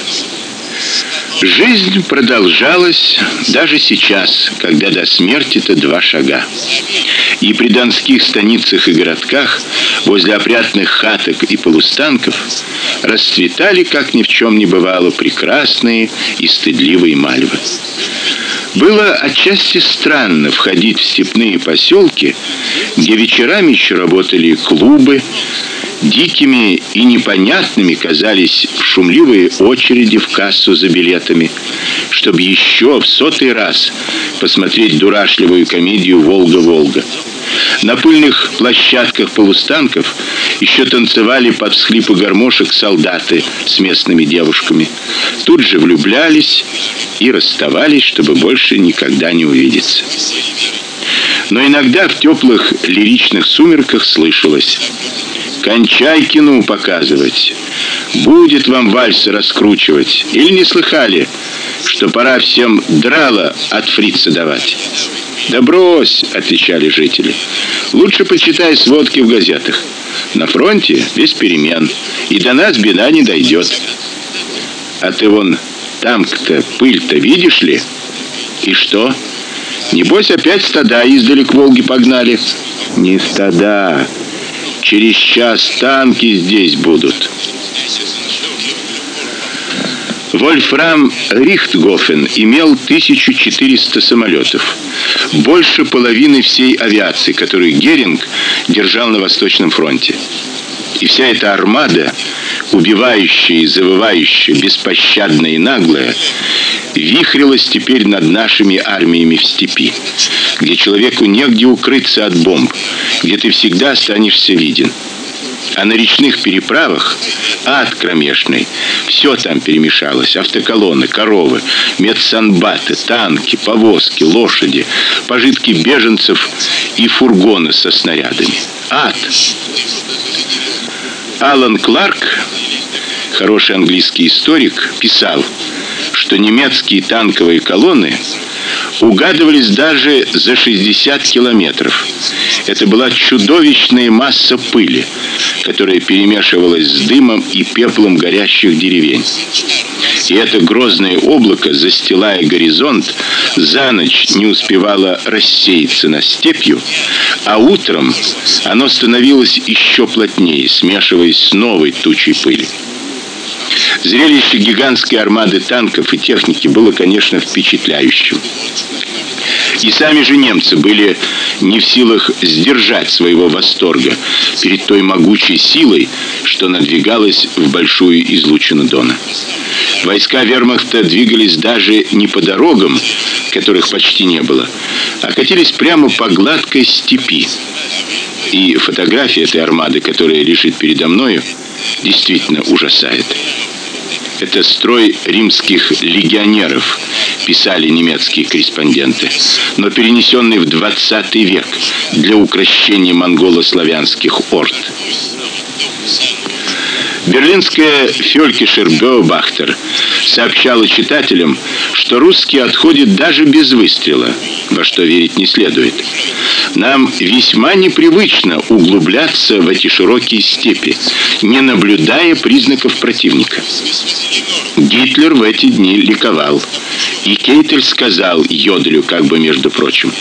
S1: Жизнь продолжалась даже сейчас, когда до смерти-то два шага. И при донских станицах и городках, возле опрятных хаток и полустанков, расцветали, как ни в чем не бывало, прекрасные и стыдливые мальвы. Было отчасти странно входить в степные поселки, где вечерами еще работали клубы, дикими и непонятными казались шумливые очереди в кассу за билетами, чтобы еще в сотый раз посмотреть дурашливую комедию Волга-Волга. На пыльных площадках полустанков еще танцевали под всхлипы гармошек солдаты с местными девушками. Тут же влюблялись и расставались, чтобы больше никогда не увидеться. Но иногда в теплых лиричных сумерках слышалось: "Кончай кино показывать. Будет вам вальсы раскручивать. Или не слыхали, что пора всем драла от фрица давать?" Да брось, отвечали жители. Лучше почитай сводки в газетах. На фронте без перемен, и до нас беда не дойдет. А ты вон там-то пыль-то видишь ли? И что? Небось опять стада издали к Волге погнали. Не стада. Через час танки здесь будут. Вольфрам Рихтгофен имел 1400 самолетов, больше половины всей авиации, которую Геринг держал на Восточном фронте. И вся эта армада, убивающая завывающая, беспощадная и наглая, вихрилась теперь над нашими армиями в степи, где человеку негде укрыться от бомб, где ты всегда останешься виден. А на речных переправах ад кромешный. Все там перемешалось: автоколонны, коровы, медсанбаты, танки, повозки, лошади, пожитки беженцев и фургоны со снарядами. Ад. Алан Кларк, хороший английский историк, писал, что немецкие танковые колонны угадывались даже за 60 километров. Это была чудовищная масса пыли, которая перемешивалась с дымом и пеплом горящих деревень. И это грозное облако, застилая горизонт, за ночь не успевало рассеяться на степью, а утром оно становилось еще плотнее, смешиваясь с новой тучей пыли. Зрелище гигантской армады танков и техники было, конечно, впечатляющим. И сами же немцы были не в силах сдержать своего восторга перед той могучей силой, что надвигалась в большую излучину Дона. Войска Вермахта двигались даже не по дорогам, которых почти не было, а катились прямо по гладкой степи. И фотография этой армады, которая лежит передо мною, действительно ужасает. Это строй римских легионеров, писали немецкие корреспонденты, но перенесенный в 20 век для укрощения монголо-славянских орд. Берлинская Фелькишер Беобахтер сообщала читателям, что русские отходят даже без выстрела, во что верить не следует. Нам весьма непривычно углубляться в эти широкие степи, не наблюдая признаков противника. Гитлер в эти дни ликовал, и Кейтель сказал Йоделю как бы между прочим: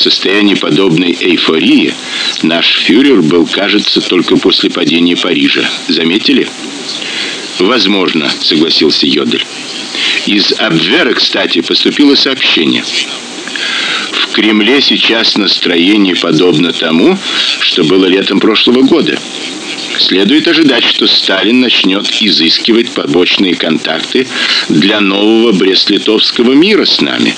S1: состоянии подобной эйфории наш фюрер был, кажется, только после падения Парижа. Заметили? Возможно, согласился Йодель. Из Абвера, кстати, поступило сообщение. В Кремле сейчас настроение подобно тому, что было летом прошлого года. Следует ожидать, что Сталин начнет изыскивать побочные контакты для нового Брест-Литовского мира с нами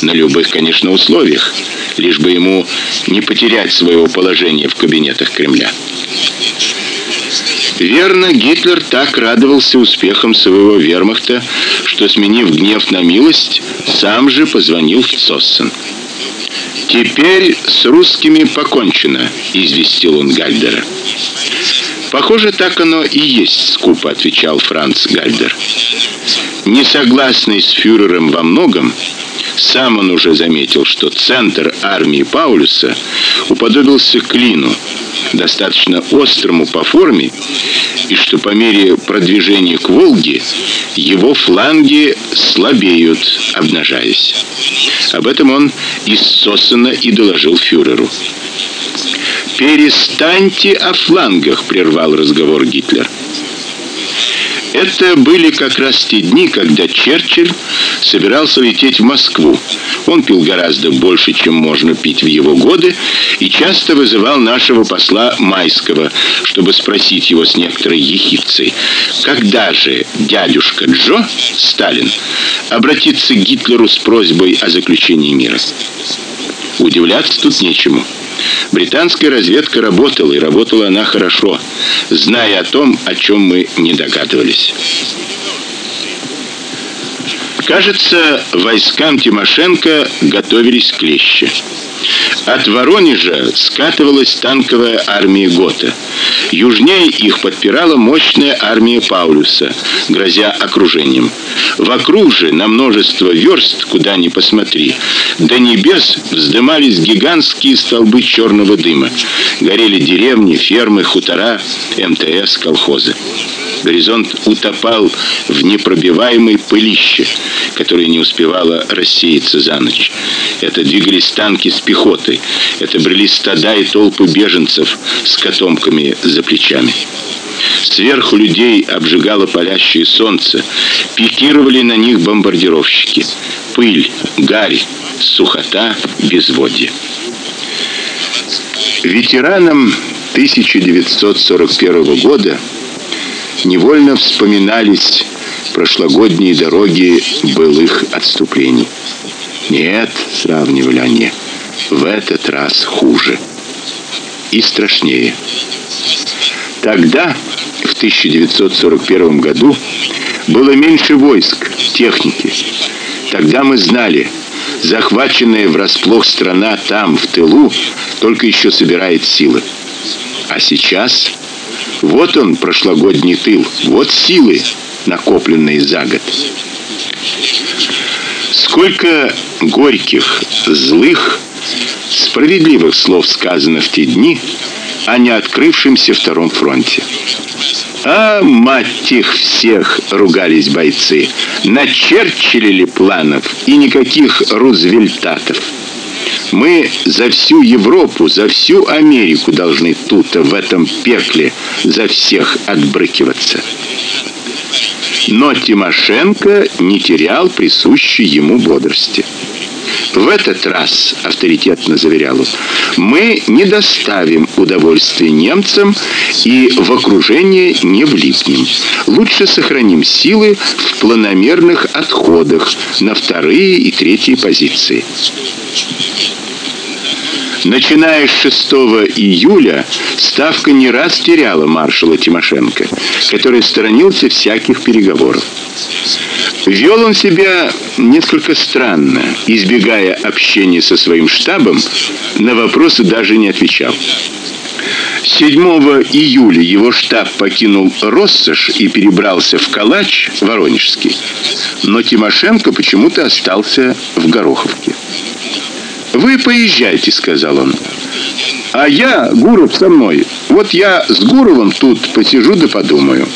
S1: на любых, конечно, условиях, лишь бы ему не потерять своего положения в кабинетах Кремля. Верно, Гитлер так радовался успехам своего вермахта, что сменив гнев на милость, сам же позвонил в Цоссен. Теперь с русскими покончено, известил он Гальдера. Похоже, так оно и есть, скупо отвечал Франц Гальдер. Не согласный с фюрером во многом, сам он уже заметил, что центр армии Паулюса уподобился клину, достаточно острому по форме, и что по мере продвижения к Волге его фланги слабеют, обнажаясь. Об этом он из Соссена и доложил фюреру. Перестаньте о флангах, прервал разговор Гитлер. Это были как раз те дни, когда Черчилль собирался лететь в Москву. Он пил гораздо больше, чем можно пить в его годы, и часто вызывал нашего посла Майского, чтобы спросить его с некоторой ехидцей: "Когда же дядюшка Джо Сталин обратится к Гитлеру с просьбой о заключении мира?" Удивляться тут нечему. Британская разведка работала, и работала она хорошо, зная о том, о чем мы не догадывались. Кажется, войскам Тимошенко готовились клещи. От Воронежа скатывалась танковая армия Гота. Южнее их подпирала мощная армия Паулюса, грозя окружением. Вокруг же, на множество верст, куда ни посмотри, до небес вздымались гигантские столбы черного дыма. Горели деревни, фермы, хутора, МТС, колхозы. Горизонт утопал в непробиваемой пылище, которая не успевала рассеяться за ночь. Это двигались танки с пехотой, это брели стада и толпы беженцев с котомками за плечами. Сверху людей обжигало палящее солнце, пикировали на них бомбардировщики. Пыль, гарь, сухота, безводье. Ветеранам 1941 года невольно вспоминались прошлогодние дороги былых отступлений. Нет, сравнивали они, в этот раз хуже и страшнее. Тогда, в 1941 году, было меньше войск, техники. Тогда мы знали, захваченная врасплох страна там, в тылу, только еще собирает силы. А сейчас вот он, прошлогодний тыл, вот силы, накопленные за год. Сколько горьких, злых, справедливых слов сказано в те дни о неоткрывшемся втором фронте. А мать их всех, ругались бойцы. Начерчили ли планов и никаких Рузвельтатов. Мы за всю Европу, за всю Америку должны тут в этом пекле за всех отбрыкиваться. Но Тимошенко не терял присущей ему бодрости. В этот раз, авторитетно заверял мы не доставим удовольствия немцам и в окружение не влипнем. Лучше сохраним силы в планомерных отходах на вторые и третьи позиции. Начиная с 6 июля ставка не раз теряла маршала Тимошенко, который сторонился всяких переговоров. Вел он себя несколько странно, избегая общения со своим штабом, на вопросы даже не отвечал. 7 июля его штаб покинул Россошь и перебрался в Калач, Воронежский. Но Тимошенко почему-то остался в Гороховке. Вы поезжайте, сказал он. А я, Гуров со мной. Вот я с Гуровым тут посижу да подумаю.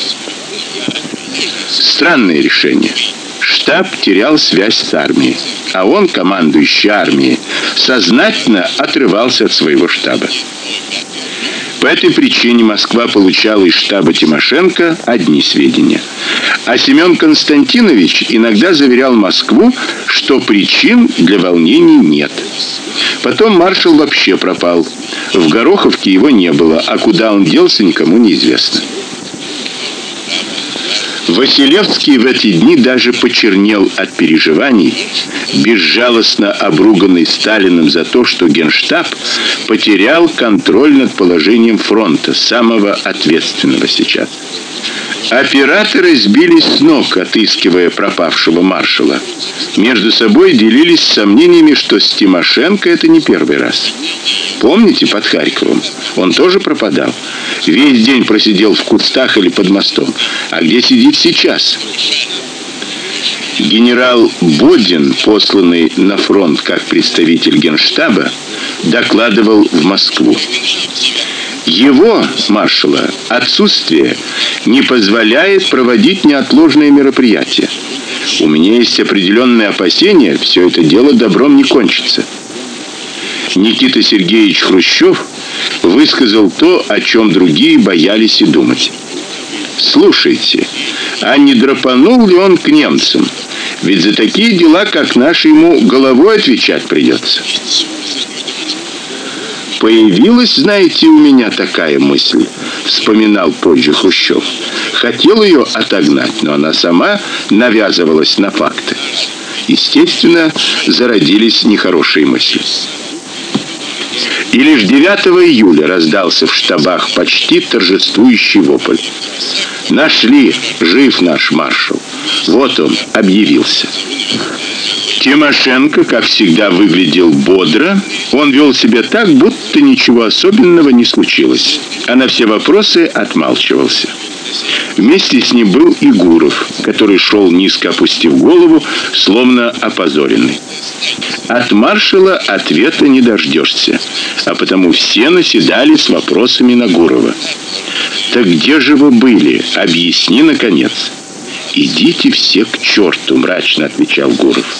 S1: Странное решение. Штаб терял связь с армией, а он, командующий армией, сознательно отрывался от своего штаба. По этой причине Москва получала из штаба Тимошенко одни сведения. А Семен Константинович иногда заверял Москву, что причин для волнений нет. Потом маршал вообще пропал. В Гороховке его не было, а куда он делся, никому не известно. Василевский в эти дни даже почернел от переживаний, безжалостно обруганный Сталиным за то, что Генштаб потерял контроль над положением фронта, самого ответственного сейчас. Операторы сбились с ног, отыскивая пропавшего маршала. Между собой делились сомнениями, что с Тимошенко это не первый раз. Помните под Харьковом? Он тоже пропадал. Весь день просидел в кустах или под мостом. А где сидит сейчас? Генерал Бодин, посланный на фронт как представитель Генштаба, докладывал в Москву. Его, маршала, отсутствие не позволяет проводить неотложные мероприятия. У меня есть определенные опасения, все это дело добром не кончится. Никита Сергеевич Хрущев высказал то, о чем другие боялись и думать. Слушайте, а не драпанул ли он к немцам? Ведь за такие дела, как наши, ему головой отвечать придется. Появилась, знаете, у меня такая мысль, вспоминал позже Хрущев. Хотел ее отогнать, но она сама навязывалась на факты. Естественно, зародились нехорошие мысли. И лишь 9 июля раздался в штабах почти торжествующий вопль. Нашли, жив наш маршал. Вот он объявился. Тимошенко, как всегда, выглядел бодро. Он вел себя так, будто ничего особенного не случилось, а на все вопросы отмалчивался. Вместе с ним был и Гуров, который шел низко опустив голову, словно опозоренный. От маршала ответа не дождешься, а потому все наседали с вопросами на Гурова. Так где же вы были? Объясни наконец. Идите все к черту, мрачно отвечал Гуров.